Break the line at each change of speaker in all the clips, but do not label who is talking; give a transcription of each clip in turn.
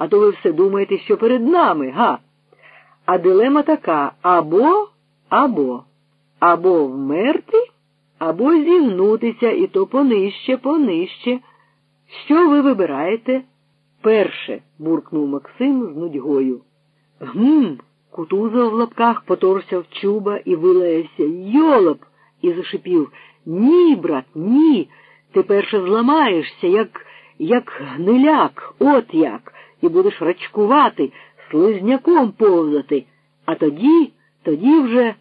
А то ви все думаєте, що перед нами, га? А дилема така або, або, або вмерти, або зігнутися, і то понижче, понижче. Що ви вибираєте? Перше, буркнув Максим з нудьгою. Гм. Кутузов в лапках поторся в чуба і вилаявся Йолоп і зашипів Ні, брат, ні. Ти перше зламаєшся, як як гниляк, от як, і будеш рачкувати, слизняком повзати. А тоді, тоді вже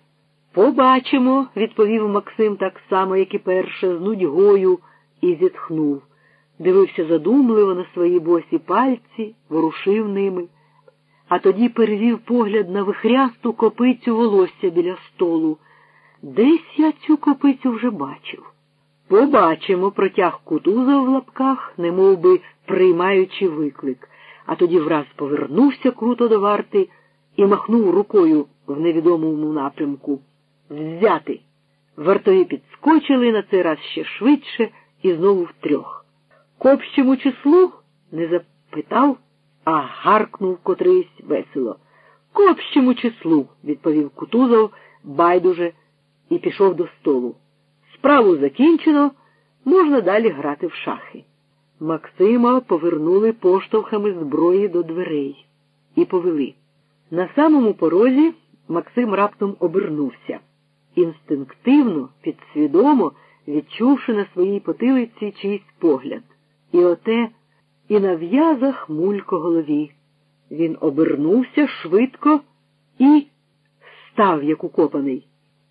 побачимо, відповів Максим так само, як і перше, з нудьгою, і зітхнув. Дивився задумливо на свої босі пальці, ворушив ними а тоді перевів погляд на вихрясту копицю волосся біля столу. Десь я цю копицю вже бачив. Побачимо, протяг кутуза в лапках, немов би приймаючи виклик, а тоді враз повернувся круто до варти і махнув рукою в невідомому напрямку. Взяти. Вартові підскочили на цей раз ще швидше і знову втрьох. К общому числу не запитав а гаркнув котрийсь весело. К общому числу, відповів Кутузов байдуже і пішов до столу. Справу закінчено, можна далі грати в шахи. Максима повернули поштовхами зброї до дверей і повели. На самому порозі Максим раптом обернувся, інстинктивно, підсвідомо відчувши на своїй потилиці чийсь погляд. І оте і на в'язах мулько голові. Він обернувся швидко і став, як укопаний.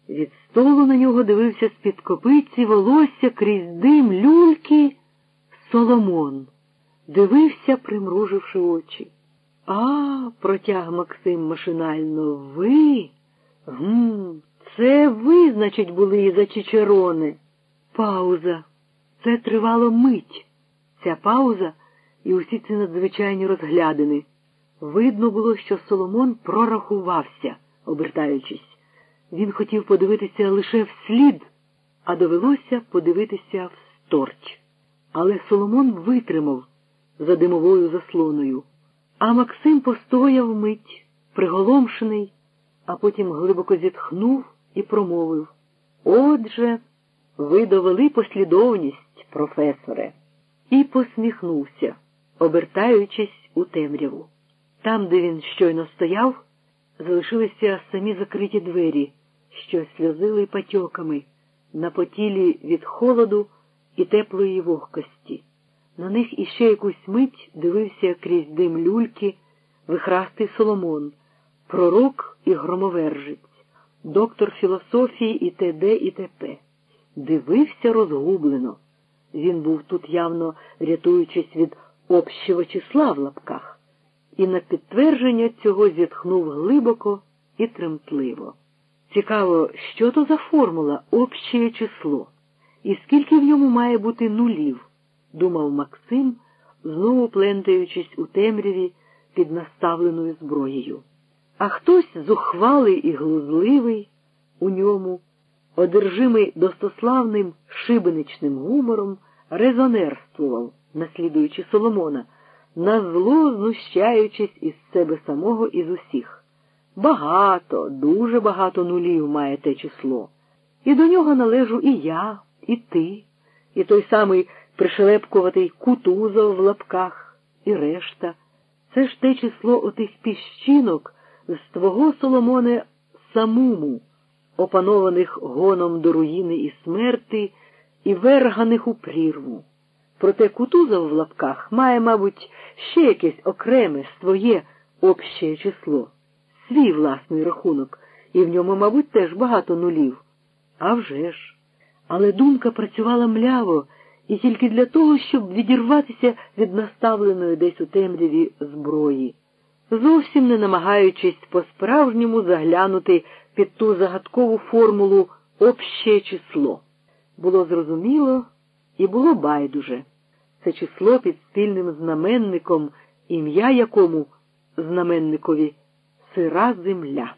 Від столу на нього дивився з-під копиці волосся крізь дим люльки Соломон. Дивився, примруживши очі. А, протяг Максим машинально, ви? Гм, це ви, значить, були і за Чичерони. Пауза. Це тривало мить. Ця пауза і усі ці надзвичайні розглядини. Видно було, що Соломон прорахувався, обертаючись. Він хотів подивитися лише вслід, а довелося подивитися всторч. Але Соломон витримав за димовою заслоною, а Максим постояв мить, приголомшений, а потім глибоко зітхнув і промовив Отже, ви довели послідовність, професоре, і посміхнувся обертаючись у темряву. Там, де він щойно стояв, залишилися самі закриті двері, що сльозили патьоками на потілі від холоду і теплої вогкості. На них іще якусь мить дивився крізь дим люльки вихрастий Соломон, пророк і громовержець, доктор філософії і т.д. і т.п. Дивився розгублено. Він був тут явно рятуючись від общого числа в лапках, і на підтвердження цього зітхнув глибоко і тремтливо. Цікаво, що то за формула общее число, і скільки в ньому має бути нулів, думав Максим, знову плентаючись у темряві під наставленою зброєю. А хтось зухвалий і глузливий у ньому, одержимий достославним шибеничним гумором, резонерствував наслідуючи Соломона, на зло знущаючись із себе самого і з усіх. Багато, дуже багато нулів має те число. І до нього належу і я, і ти, і той самий пришелепкуватий кутузов в лапках, і решта. Це ж те число отих піщинок з твого, Соломоне, самому, опанованих гоном до руїни і смерти, і верганих у прірву. Проте Кутузов в лапках має, мабуть, ще якесь окреме своє обще число, свій власний рахунок, і в ньому, мабуть, теж багато нулів. А вже ж. Але думка працювала мляво і тільки для того, щоб відірватися від наставленої десь у темряві зброї, зовсім не намагаючись по-справжньому заглянути під ту загадкову формулу обще число. Було зрозуміло і було байдуже. Це число під спільним знаменником, ім'я якому знаменникові сира земля.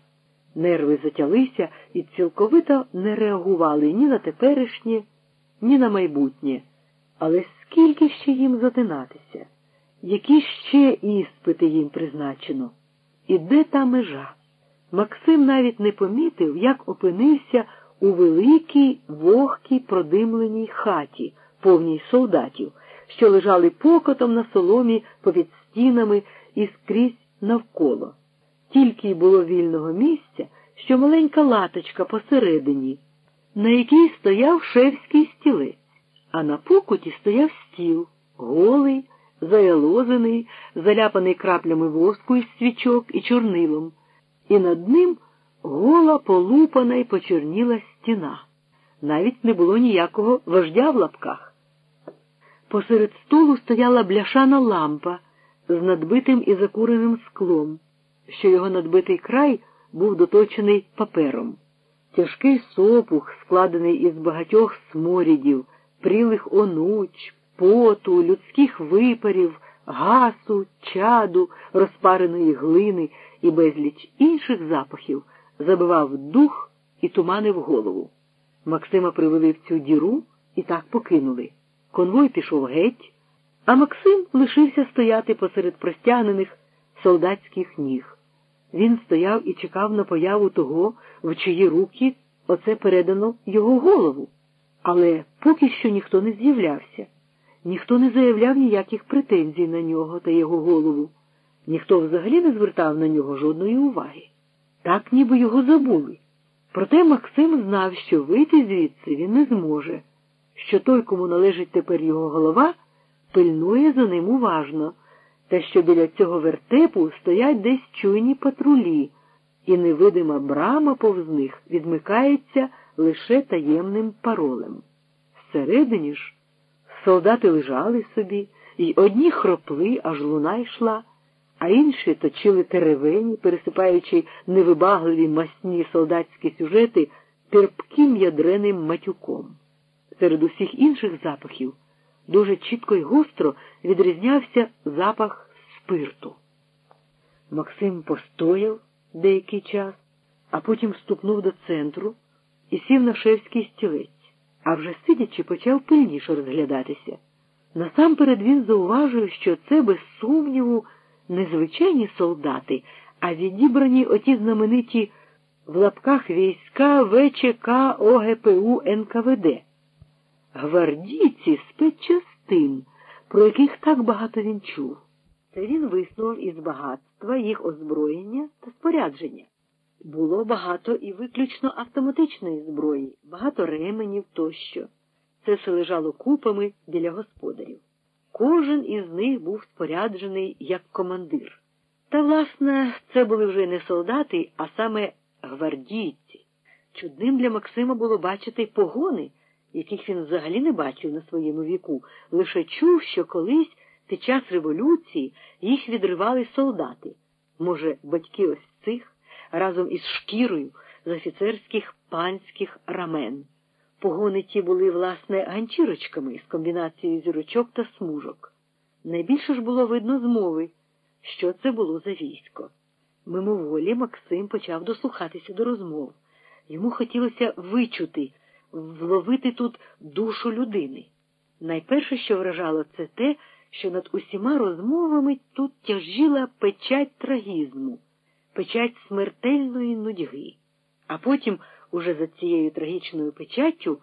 Нерви затялися і цілковито не реагували ні на теперішнє, ні на майбутнє. Але скільки ще їм затинатися? Які ще іспити їм призначено? І де та межа? Максим навіть не помітив, як опинився у великій вогкій продимленій хаті, повній солдатів, що лежали покотом на соломі попід стінами і скрізь навколо. Тільки й було вільного місця, що маленька латочка посередині, на якій стояв шевський стілець, а на покуті стояв стіл, голий, заялозений, заляпаний краплями воску із свічок і чорнилом, і над ним гола полупана й почерніла стіна. Навіть не було ніякого вождя в лапках. Посеред столу стояла бляшана лампа з надбитим і закуреним склом, що його надбитий край був доточений папером. Тяжкий сопух, складений із багатьох сморідів, прілих онуч, поту, людських випарів, гасу, чаду, розпареної глини і безліч інших запахів, забивав дух і туманив голову. Максима привели в цю діру і так покинули. Конвой пішов геть, а Максим лишився стояти посеред простягнених солдатських ніг. Він стояв і чекав на появу того, в чиї руки оце передано його голову. Але поки що ніхто не з'являвся, ніхто не заявляв ніяких претензій на нього та його голову, ніхто взагалі не звертав на нього жодної уваги. Так ніби його забули. Проте Максим знав, що вийти звідси він не зможе, що той, кому належить тепер його голова, пильнує за ним уважно, та що біля цього вертепу стоять десь чуйні патрулі, і невидима брама повз них відмикається лише таємним паролем. Всередині ж солдати лежали собі, і одні хропли, аж луна йшла, а інші точили теревені, пересипаючи невибагливі масні солдатські сюжети терпким ядреним матюком. Серед усіх інших запахів дуже чітко й гостро відрізнявся запах спирту. Максим постояв деякий час, а потім ступнув до центру і сів на шевський стілець, а вже сидячи, почав пильніше розглядатися. Насамперед він зауважив, що це, без сумніву, не звичайні солдати, а відібрані оті знамениті в лапках війська ВЧК ОГПУ НКВД. Гвардійці спецчастин, про яких так багато він чув. Це він виснував із багатства їх озброєння та спорядження. Було багато і виключно автоматичної зброї, багато ременів тощо. Це все лежало купами біля господарів. Кожен із них був споряджений як командир. Та, власне, це були вже не солдати, а саме гвардійці. Чудним для Максима було бачити погони, яких він взагалі не бачив на своєму віку, лише чув, що колись під час революції їх відривали солдати. Може, батьки ось цих разом із шкірою з офіцерських панських рамен. Погони ті були, власне, ганчірочками з комбінацією зірочок та смужок. Найбільше ж було видно змови, що це було за військо. Мимоволі Максим почав дослухатися до розмов. Йому хотілося вичути, вловити тут душу людини. Найперше, що вражало, це те, що над усіма розмовами тут тяжіла печать трагізму, печать смертельної нудьги. А потім, уже за цією трагічною печаттю,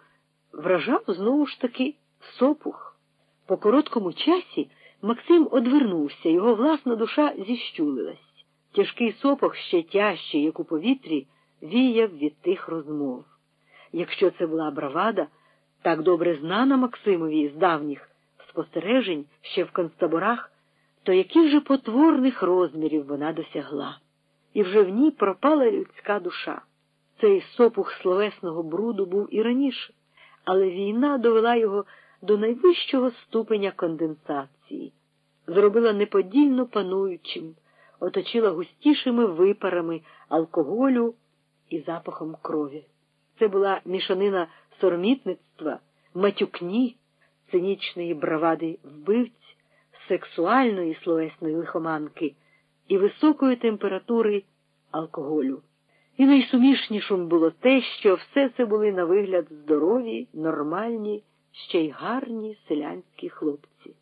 вражав знову ж таки сопух. По короткому часі Максим одвернувся, його власна душа зіщулилась. Тяжкий сопох ще тяжчий, як у повітрі, віяв від тих розмов. Якщо це була бравада, так добре знана Максимові з давніх спостережень ще в концтаборах, то яких же потворних розмірів вона досягла, і вже в ній пропала людська душа. Цей сопух словесного бруду був і раніше, але війна довела його до найвищого ступеня конденсації, зробила неподільно пануючим, оточила густішими випарами алкоголю і запахом крові. Це була мішанина сормітництва, матюкні, цинічної бравади вбивць, сексуальної словесної лихоманки і високої температури алкоголю. І найсумішнішим було те, що все це були на вигляд здорові, нормальні, ще й гарні селянські хлопці.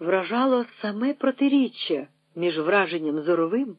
Вражало саме протиріччя між враженням зоровим